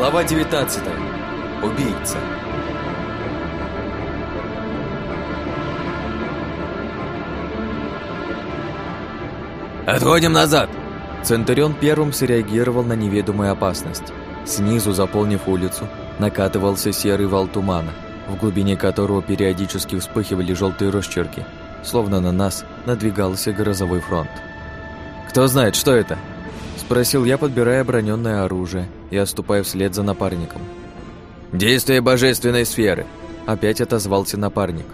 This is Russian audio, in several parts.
Глава 19. Убийца. «Отходим назад!» Центурион первым среагировал на неведомую опасность. Снизу, заполнив улицу, накатывался серый вал тумана, в глубине которого периодически вспыхивали желтые росчерки, словно на нас надвигался грозовой фронт. «Кто знает, что это?» – спросил я, подбирая броненное оружие и отступая вслед за напарником. «Действие божественной сферы», – опять отозвался напарник.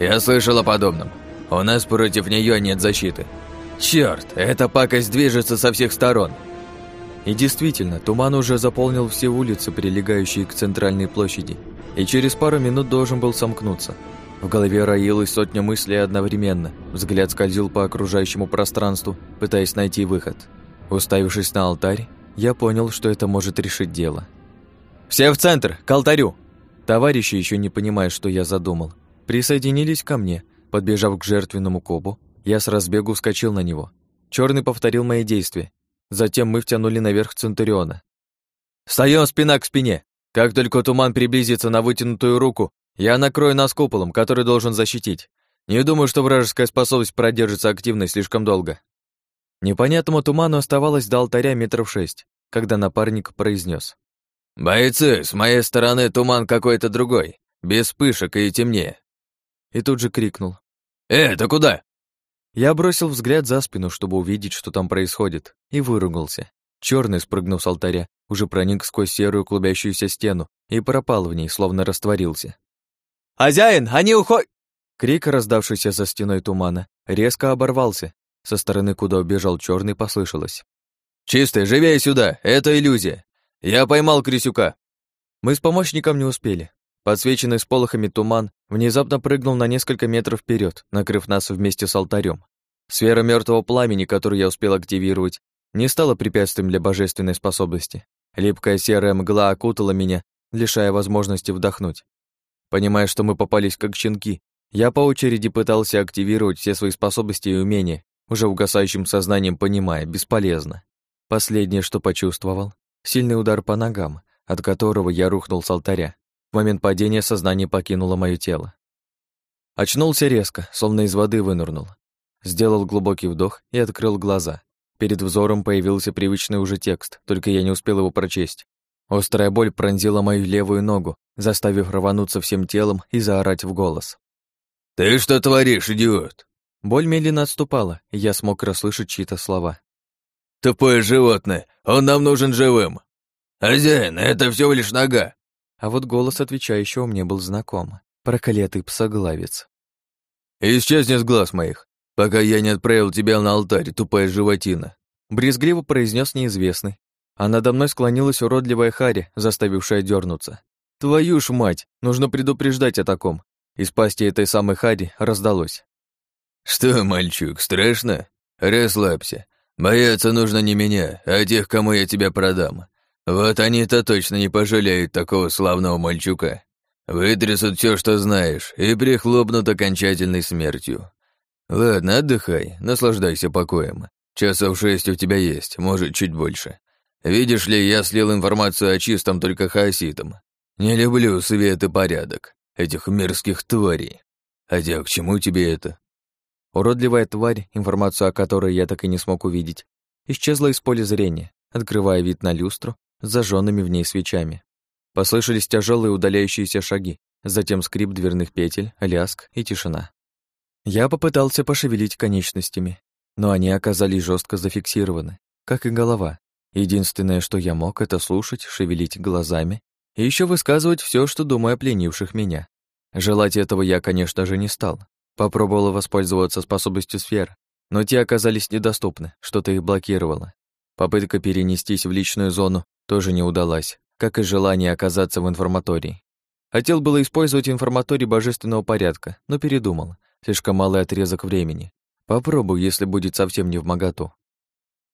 «Я слышал о подобном. У нас против нее нет защиты. Черт, эта пакость движется со всех сторон!» И действительно, туман уже заполнил все улицы, прилегающие к центральной площади, и через пару минут должен был сомкнуться. В голове роилась сотня мыслей одновременно. Взгляд скользил по окружающему пространству, пытаясь найти выход. Уставившись на алтарь, я понял, что это может решить дело. «Все в центр! К алтарю!» Товарищи, еще не понимая, что я задумал, присоединились ко мне. Подбежав к жертвенному кобу, я с разбегу вскочил на него. Черный повторил мои действия. Затем мы втянули наверх Центуриона. «Встаём спина к спине! Как только туман приблизится на вытянутую руку, я накрою нас куполом, который должен защитить. Не думаю, что вражеская способность продержится активной слишком долго». Непонятному туману оставалось до алтаря метров шесть, когда напарник произнес: «Бойцы, с моей стороны туман какой-то другой, без вспышек и темнее». И тут же крикнул. «Э, ты куда?» Я бросил взгляд за спину, чтобы увидеть, что там происходит, и выругался. Черный, спрыгнув с алтаря, уже проник сквозь серую клубящуюся стену и пропал в ней, словно растворился. «Хозяин, они уходят!» Крик, раздавшийся за стеной тумана, резко оборвался. Со стороны, куда убежал черный, послышалось. «Чистый, живее сюда! Это иллюзия! Я поймал Крисюка!» Мы с помощником не успели. Подсвеченный сполохами туман внезапно прыгнул на несколько метров вперед, накрыв нас вместе с алтарем. Сфера мертвого пламени, которую я успел активировать, не стала препятствием для божественной способности. Липкая серая мгла окутала меня, лишая возможности вдохнуть. Понимая, что мы попались как щенки, я по очереди пытался активировать все свои способности и умения, уже угасающим сознанием понимая, бесполезно. Последнее, что почувствовал, сильный удар по ногам, от которого я рухнул с алтаря. В момент падения сознание покинуло мое тело. Очнулся резко, словно из воды вынырнул. Сделал глубокий вдох и открыл глаза. Перед взором появился привычный уже текст, только я не успел его прочесть. Острая боль пронзила мою левую ногу, заставив рвануться всем телом и заорать в голос. «Ты что творишь, идиот?» Боль медленно отступала, и я смог расслышать чьи-то слова. «Тупое животное! Он нам нужен живым!» «Хозяин, это всего лишь нога! А вот голос отвечающего мне был знаком. Проклятый псоглавец. «Исчезни с глаз моих, пока я не отправил тебя на алтарь, тупая животина!» Брезгливо произнес неизвестный. А надо мной склонилась уродливая Хари, заставившая дернуться. «Твою ж мать! Нужно предупреждать о таком!» Из пасти этой самой Хари раздалось. «Что, мальчик, страшно? Расслабься. Бояться нужно не меня, а тех, кому я тебя продам. Вот они-то точно не пожалеют такого славного мальчука. Вытрясут все, что знаешь, и прихлопнут окончательной смертью. Ладно, отдыхай, наслаждайся покоем. Часов шесть у тебя есть, может, чуть больше. Видишь ли, я слил информацию о чистом только хаоситам. Не люблю свет и порядок, этих мерзких тварей. Хотя к чему тебе это? Уродливая тварь, информацию о которой я так и не смог увидеть, исчезла из поля зрения, открывая вид на люстру с зажженными в ней свечами. Послышались тяжелые удаляющиеся шаги, затем скрип дверных петель, ляск и тишина. Я попытался пошевелить конечностями, но они оказались жестко зафиксированы, как и голова. Единственное, что я мог, это слушать, шевелить глазами и еще высказывать все, что думаю о пленивших меня. Желать этого я, конечно же, не стал. Попробовала воспользоваться способностью сфер, но те оказались недоступны, что-то их блокировало. Попытка перенестись в личную зону тоже не удалась, как и желание оказаться в информатории. Хотел было использовать информаторий божественного порядка, но передумал. Слишком малый отрезок времени. Попробую, если будет совсем не в моготу.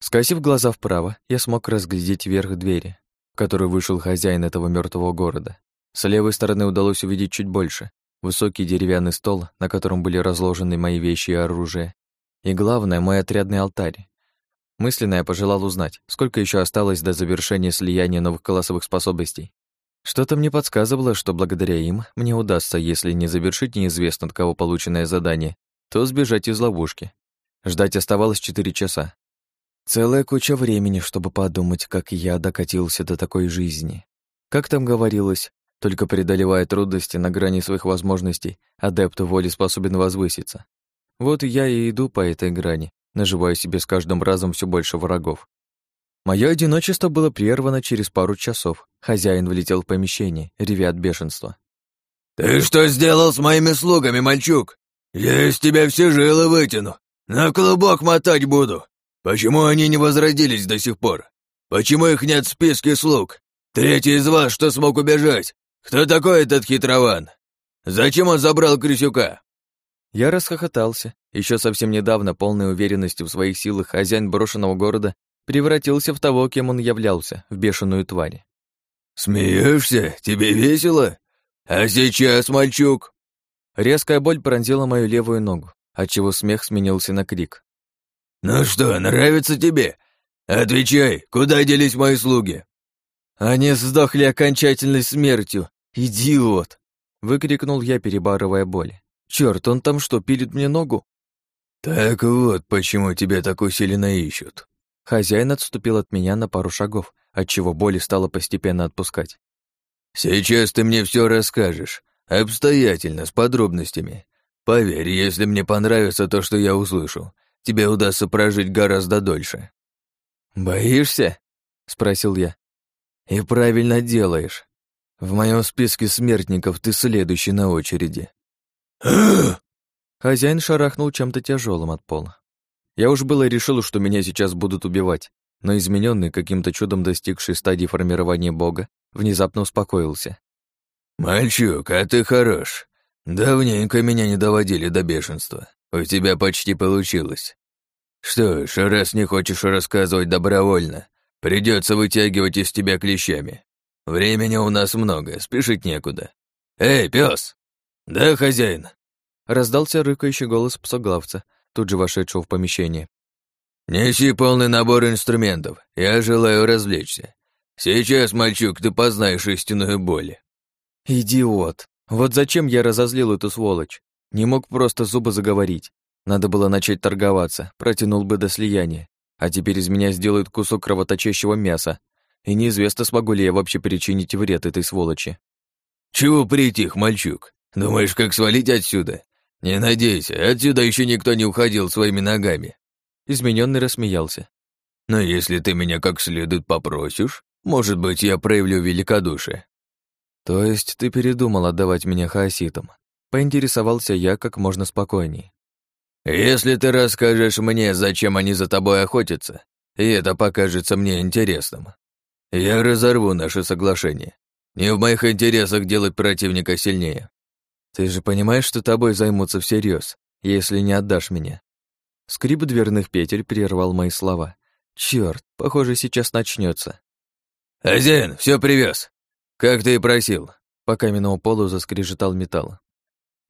Скосив глаза вправо, я смог разглядеть верх двери, в которую вышел хозяин этого мертвого города. С левой стороны удалось увидеть чуть больше. Высокий деревянный стол, на котором были разложены мои вещи и оружие. И главное, мой отрядный алтарь. Мысленно я пожелал узнать, сколько еще осталось до завершения слияния новых классовых способностей. Что-то мне подсказывало, что благодаря им мне удастся, если не завершить неизвестно от кого полученное задание, то сбежать из ловушки. Ждать оставалось четыре часа. Целая куча времени, чтобы подумать, как я докатился до такой жизни. Как там говорилось, только преодолевая трудности на грани своих возможностей, адепт воли способен возвыситься. Вот я и иду по этой грани, наживая себе с каждым разом все больше врагов. Мое одиночество было прервано через пару часов. Хозяин влетел в помещение, ревя от бешенства. «Ты что сделал с моими слугами, мальчук? Я из тебя все жилы вытяну. На клубок мотать буду. Почему они не возродились до сих пор? Почему их нет в списке слуг? Третий из вас, что смог убежать? Кто такой этот хитрован? Зачем он забрал Крысюка?» Я расхохотался. Еще совсем недавно, полной уверенностью в своих силах, хозяин брошенного города превратился в того, кем он являлся, в бешеную тварь. «Смеешься? Тебе весело? А сейчас, мальчук?» Резкая боль пронзила мою левую ногу, отчего смех сменился на крик. «Ну что, нравится тебе? Отвечай, куда делись мои слуги?» «Они сдохли окончательной смертью, идиот!» Выкрикнул я, перебарывая боль. Черт, он там что, пилит мне ногу? Так вот, почему тебя так усиленно ищут. Хозяин отступил от меня на пару шагов, отчего боли стало постепенно отпускать. Сейчас ты мне все расскажешь, обстоятельно, с подробностями. Поверь, если мне понравится то, что я услышу, тебе удастся прожить гораздо дольше. Боишься? спросил я. И правильно делаешь. В моем списке смертников ты следующий на очереди. Хозяин шарахнул чем-то тяжелым от пола. Я уж было решил, что меня сейчас будут убивать, но измененный, каким-то чудом достигший стадии формирования бога, внезапно успокоился. «Мальчук, а ты хорош. Давненько меня не доводили до бешенства. У тебя почти получилось. Что ж, раз не хочешь рассказывать добровольно, придется вытягивать из тебя клещами. Времени у нас много, спешить некуда. Эй, пес! «Да, хозяин!» Раздался рыкающий голос псоглавца, тут же вошедшего в помещение. «Неси полный набор инструментов. Я желаю развлечься. Сейчас, мальчук, ты познаешь истинную боль». «Идиот! Вот зачем я разозлил эту сволочь? Не мог просто зубы заговорить. Надо было начать торговаться, протянул бы до слияния. А теперь из меня сделают кусок кровоточащего мяса. И неизвестно, смогу ли я вообще причинить вред этой сволочи». «Чего притих, мальчук? Думаешь, как свалить отсюда? Не надейся, отсюда еще никто не уходил своими ногами. Измененный рассмеялся. Но если ты меня как следует попросишь, может быть, я проявлю великодушие. То есть ты передумал отдавать меня хаоситам? Поинтересовался я как можно спокойней. Если ты расскажешь мне, зачем они за тобой охотятся, и это покажется мне интересным, я разорву наше соглашение. Не в моих интересах делать противника сильнее. Ты же понимаешь, что тобой займутся всерьез, если не отдашь меня. Скрип дверных петель прервал мои слова. Черт, похоже, сейчас начнется. «Хозяин, все привез, как ты и просил». По каменному полу заскрежетал металл.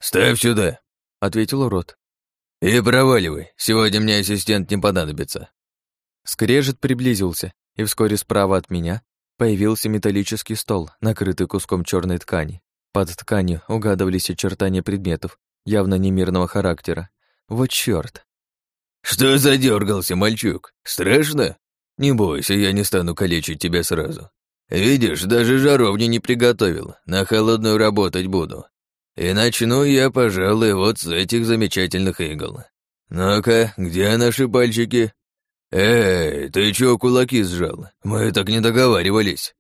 «Ставь сюда», — ответил урод. «И проваливай, сегодня мне ассистент не понадобится». Скрежет приблизился, и вскоре справа от меня появился металлический стол, накрытый куском черной ткани. Под тканью угадывались очертания предметов, явно немирного характера. Вот чёрт. «Что задергался, мальчук? Страшно? Не бойся, я не стану калечить тебя сразу. Видишь, даже жаровни не приготовил, на холодную работать буду. И начну я, пожалуй, вот с этих замечательных игл. Ну-ка, где наши пальчики? Эй, ты чё кулаки сжал? Мы так не договаривались.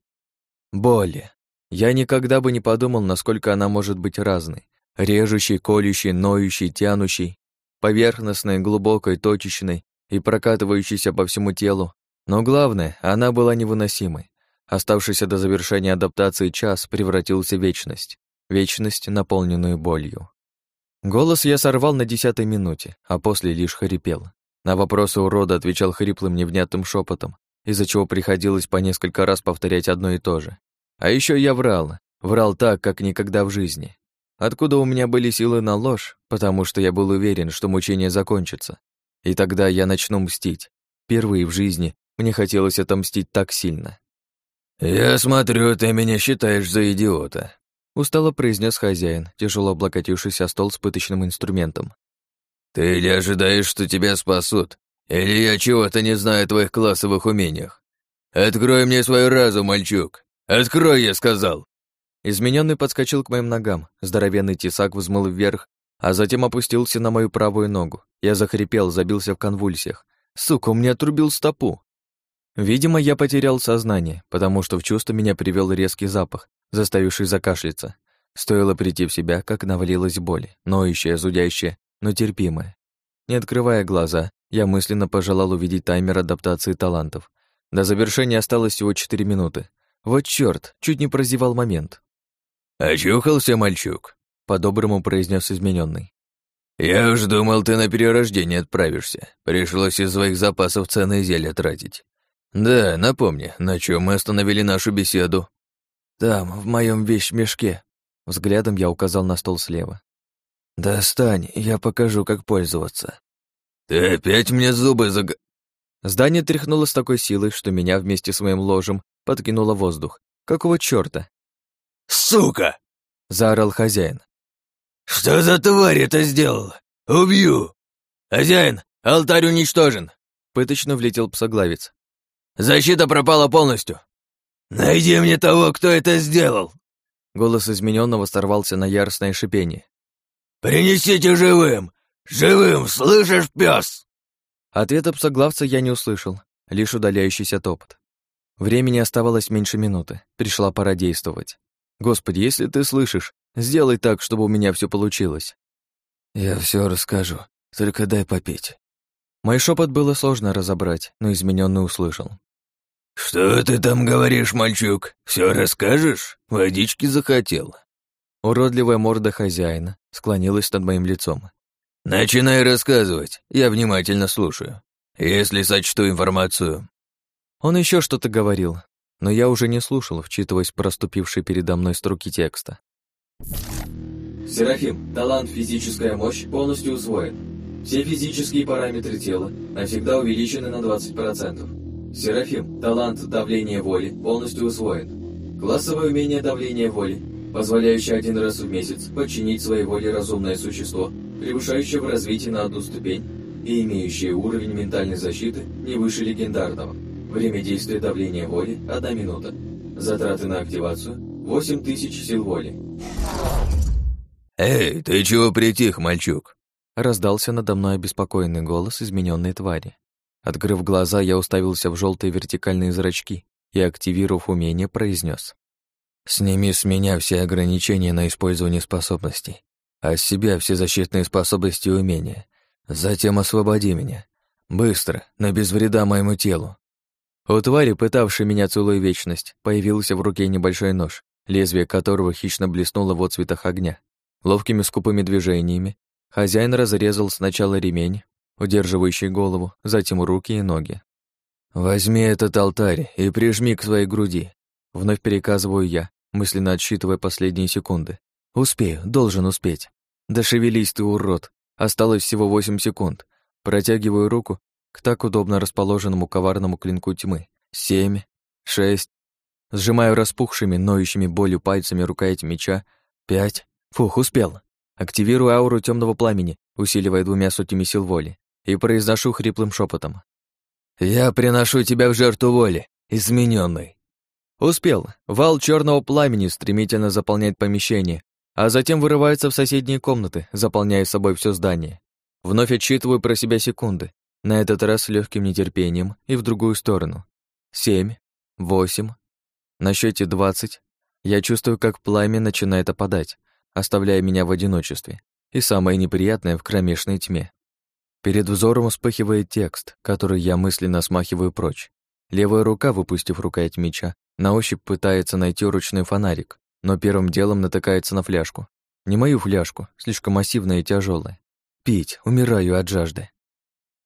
Боли. Я никогда бы не подумал, насколько она может быть разной. Режущей, колющей, ноющей, тянущей, поверхностной, глубокой, точечной и прокатывающейся по всему телу. Но главное, она была невыносимой. Оставшийся до завершения адаптации час превратился в вечность. Вечность, наполненную болью. Голос я сорвал на десятой минуте, а после лишь хрипел. На вопросы урода отвечал хриплым невнятным шепотом, из-за чего приходилось по несколько раз повторять одно и то же. А еще я врал. Врал так, как никогда в жизни. Откуда у меня были силы на ложь? Потому что я был уверен, что мучение закончится. И тогда я начну мстить. Впервые в жизни мне хотелось отомстить так сильно. «Я смотрю, ты меня считаешь за идиота», — устало произнес хозяин, тяжело облокотившись о стол с пыточным инструментом. «Ты или ожидаешь, что тебя спасут, или я чего-то не знаю о твоих классовых умениях. Открой мне свой разум, мальчук! Открой, я сказал!» Измененный подскочил к моим ногам, здоровенный тесак взмыл вверх, а затем опустился на мою правую ногу. Я захрипел, забился в конвульсиях. Сука, он мне отрубил стопу. Видимо, я потерял сознание, потому что в чувство меня привел резкий запах, заставивший закашляться. Стоило прийти в себя, как навалилась боль, ноющая, зудящая, но терпимая. Не открывая глаза, я мысленно пожелал увидеть таймер адаптации талантов. До завершения осталось всего четыре минуты. Вот чёрт, чуть не прозевал момент. «Очухался, мальчук», — по-доброму произнес измененный. «Я уж думал, ты на перерождение отправишься. Пришлось из своих запасов ценные зелья тратить. «Да, напомни, на чем мы остановили нашу беседу?» «Там, в моем вещмешке». Взглядом я указал на стол слева. «Достань, я покажу, как пользоваться». «Ты опять мне зубы заг...» Здание тряхнуло с такой силой, что меня вместе с моим ложем подкинуло воздух. Какого чёрта? «Сука!» — заорал хозяин. «Что за тварь это сделала? Убью! Хозяин, алтарь уничтожен!» Пыточно влетел псоглавец. Защита пропала полностью. Найди мне того, кто это сделал. Голос измененного сорвался на яростное шипение. Принесите живым! Живым, слышишь, пес? Ответа псоглавца я не услышал, лишь удаляющийся топот. Времени оставалось меньше минуты. Пришла пора действовать. Господи, если ты слышишь, сделай так, чтобы у меня все получилось. Я все расскажу, только дай попить. Мой шепот было сложно разобрать, но измененный услышал. «Что ты там говоришь, мальчук? Все расскажешь? Водички захотел». Уродливая морда хозяина склонилась над моим лицом. «Начинай рассказывать, я внимательно слушаю. Если сочту информацию». Он еще что-то говорил, но я уже не слушал, вчитываясь проступившие передо мной строки текста. Серафим, талант «Физическая мощь» полностью усвоен. Все физические параметры тела навсегда увеличены на 20%. Серафим, талант давления воли полностью усвоен. Классовое умение давления воли, позволяющее один раз в месяц подчинить своей воле разумное существо, превышающее в развитии на одну ступень и имеющее уровень ментальной защиты не выше легендарного. Время действия давления воли – 1 минута. Затраты на активацию – 8000 сил воли. «Эй, ты чего притих, мальчук?» Раздался надо мной обеспокоенный голос измененной твари. Открыв глаза, я уставился в желтые вертикальные зрачки и, активировав умение, произнес: «Сними с меня все ограничения на использование способностей, а с себя все защитные способности и умения. Затем освободи меня. Быстро, но без вреда моему телу». У твари, пытавшей меня целую вечность, появился в руке небольшой нож, лезвие которого хищно блеснуло в отцветах огня. Ловкими скупыми движениями хозяин разрезал сначала ремень, удерживающий голову, затем руки и ноги. «Возьми этот алтарь и прижми к своей груди», — вновь переказываю я, мысленно отсчитывая последние секунды. «Успею, должен успеть. Да шевелись ты, урод. Осталось всего восемь секунд. Протягиваю руку к так удобно расположенному коварному клинку тьмы. Семь, шесть. Сжимаю распухшими, ноющими болью пальцами рукоять меча. Пять. Фух, успел. Активирую ауру темного пламени, усиливая двумя сотнями сил воли и произношу хриплым шепотом. «Я приношу тебя в жертву воли, измененный. Успел. Вал черного пламени стремительно заполняет помещение, а затем вырывается в соседние комнаты, заполняя собой все здание. Вновь отсчитываю про себя секунды, на этот раз с легким нетерпением и в другую сторону. Семь, восемь, на счете двадцать. Я чувствую, как пламя начинает опадать, оставляя меня в одиночестве, и самое неприятное в кромешной тьме. Перед взором вспыхивает текст, который я мысленно смахиваю прочь. Левая рука, выпустив рукоять меча, на ощупь пытается найти ручной фонарик, но первым делом натыкается на фляжку. Не мою фляжку, слишком массивная и тяжелая. Пить, умираю от жажды.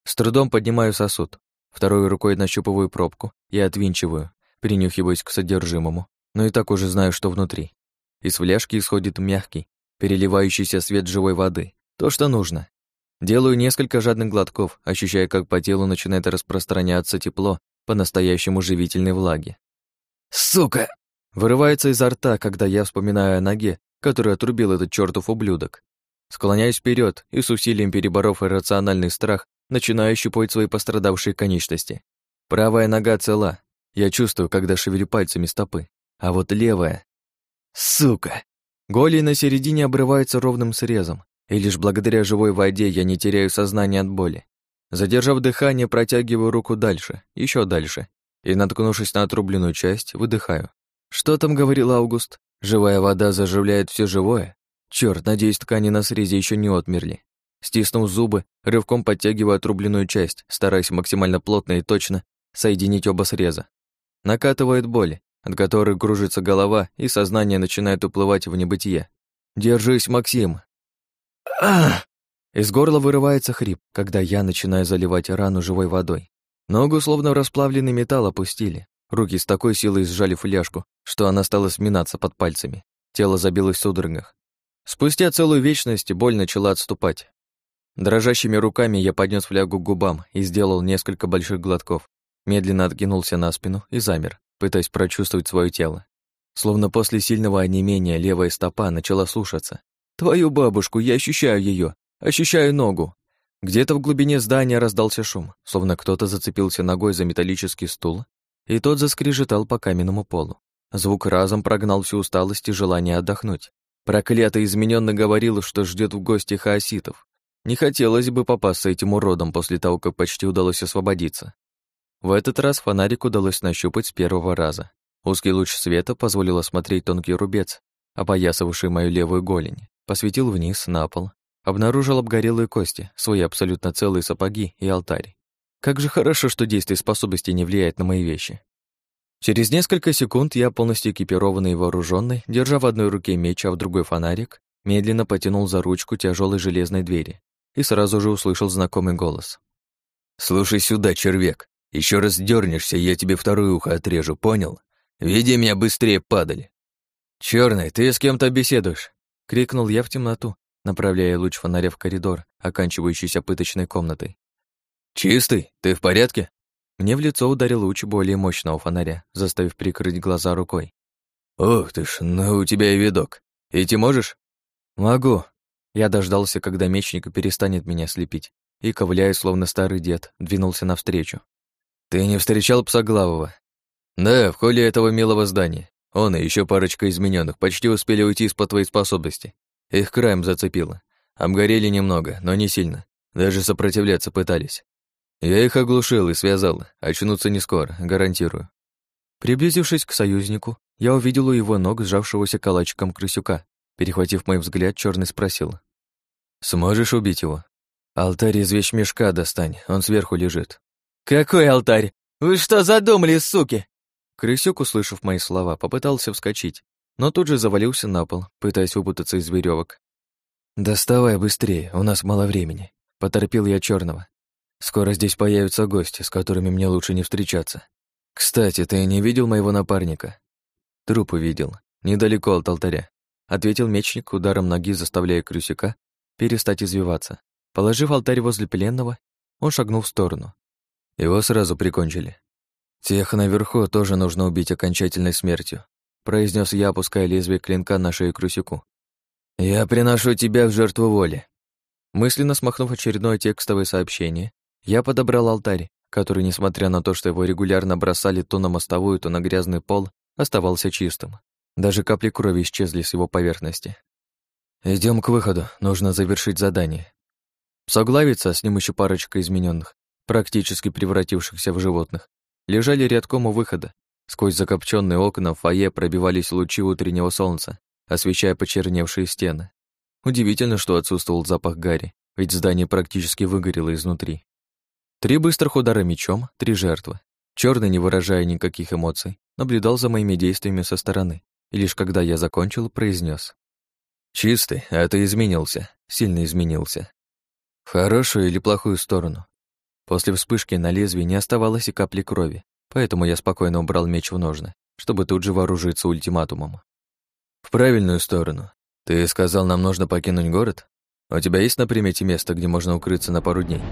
С трудом поднимаю сосуд. Второй рукой нащупываю пробку и отвинчиваю, принюхиваясь к содержимому, но и так уже знаю, что внутри. Из фляжки исходит мягкий, переливающийся свет живой воды. То, что нужно. Делаю несколько жадных глотков, ощущая, как по телу начинает распространяться тепло по-настоящему живительной влаги. «Сука!» Вырывается изо рта, когда я вспоминаю о ноге, которую отрубил этот чертов ублюдок. Склоняюсь вперед и с усилием переборов иррациональный страх, начинаю щупать свои пострадавшие конечности. Правая нога цела. Я чувствую, когда шевелю пальцами стопы. А вот левая... Сука! Голень на середине обрывается ровным срезом, и лишь благодаря живой воде я не теряю сознание от боли. Задержав дыхание, протягиваю руку дальше, еще дальше, и, наткнувшись на отрубленную часть, выдыхаю. Что там говорил Август? Живая вода заживляет все живое? Черт, надеюсь, ткани на срезе еще не отмерли. Стиснув зубы, рывком подтягиваю отрубленную часть, стараясь максимально плотно и точно соединить оба среза. Накатывает боль, от которой кружится голова, и сознание начинает уплывать в небытие. «Держись, Максим!» Из горла вырывается хрип, когда я начинаю заливать рану живой водой. Ногу словно расплавленный металл опустили. Руки с такой силой сжали фляжку, что она стала сминаться под пальцами. Тело забилось в судорогах. Спустя целую вечность боль начала отступать. Дрожащими руками я поднес флягу к губам и сделал несколько больших глотков. Медленно откинулся на спину и замер, пытаясь прочувствовать свое тело. Словно после сильного онемения левая стопа начала слушаться. «Твою бабушку, я ощущаю ее, ощущаю ногу!» Где-то в глубине здания раздался шум, словно кто-то зацепился ногой за металлический стул, и тот заскрежетал по каменному полу. Звук разом прогнал всю усталость и желание отдохнуть. Проклятый измененно говорил, что ждет в гости хаоситов. Не хотелось бы попасться этим уродом после того, как почти удалось освободиться. В этот раз фонарик удалось нащупать с первого раза. Узкий луч света позволил осмотреть тонкий рубец, опоясывавший мою левую голень. Посветил вниз, на пол. Обнаружил обгорелые кости, свои абсолютно целые сапоги и алтарь. Как же хорошо, что действие способности не влияет на мои вещи. Через несколько секунд я, полностью экипированный и вооруженный, держа в одной руке меч, а в другой фонарик, медленно потянул за ручку тяжелой железной двери и сразу же услышал знакомый голос. «Слушай сюда, червяк. Еще раз дернешься, я тебе второе ухо отрежу, понял? Веди меня быстрее, падаль!» Черный, ты с кем-то беседуешь?» — крикнул я в темноту, направляя луч фонаря в коридор, оканчивающийся пыточной комнатой. «Чистый? Ты в порядке?» Мне в лицо ударил луч более мощного фонаря, заставив прикрыть глаза рукой. «Ох ты ж, ну у тебя и видок. Идти можешь?» «Могу». Я дождался, когда мечник перестанет меня слепить, и, ковыляя, словно старый дед, двинулся навстречу. «Ты не встречал Псоглавого?» «Да, в холле этого милого здания. Он и еще парочка измененных почти успели уйти из-под твоей способности. Их краем зацепило. Обгорели немного, но не сильно. Даже сопротивляться пытались. Я их оглушил и связал. Очнуться не скоро, гарантирую. Приблизившись к союзнику, я увидел у его ног сжавшегося калачиком крысюка. Перехватив мой взгляд, черный спросил. «Сможешь убить его?» «Алтарь из вещмешка достань, он сверху лежит». «Какой алтарь? Вы что задумали, суки?» Крысюк, услышав мои слова, попытался вскочить, но тут же завалился на пол, пытаясь выпутаться из веревок. «Доставай быстрее, у нас мало времени», — поторопил я черного. «Скоро здесь появятся гости, с которыми мне лучше не встречаться. Кстати, ты не видел моего напарника?» «Труп увидел, недалеко от алтаря», — ответил мечник ударом ноги, заставляя крысюка перестать извиваться. Положив алтарь возле пленного, он шагнул в сторону. Его сразу прикончили. Тех наверху тоже нужно убить окончательной смертью произнес я, опуская лезвие клинка на шею Крусику. «Я приношу тебя в жертву воли». Мысленно смахнув очередное текстовое сообщение, я подобрал алтарь, который, несмотря на то, что его регулярно бросали то на мостовую, то на грязный пол, оставался чистым. Даже капли крови исчезли с его поверхности. Идем к выходу, нужно завершить задание. Соглавица, с ним еще парочка измененных, практически превратившихся в животных, лежали рядком у выхода, Сквозь закопченные окна в фойе пробивались лучи утреннего солнца, освещая почерневшие стены. Удивительно, что отсутствовал запах гари, ведь здание практически выгорело изнутри. Три быстрых удара мечом, три жертвы. Черный, не выражая никаких эмоций, наблюдал за моими действиями со стороны, и лишь когда я закончил, произнес: «Чистый, а ты изменился, сильно изменился. В хорошую или плохую сторону?» После вспышки на лезвии не оставалось и капли крови, Поэтому я спокойно убрал меч в ножны, чтобы тут же вооружиться ультиматумом. В правильную сторону. Ты сказал, нам нужно покинуть город? У тебя есть на примете место, где можно укрыться на пару дней?»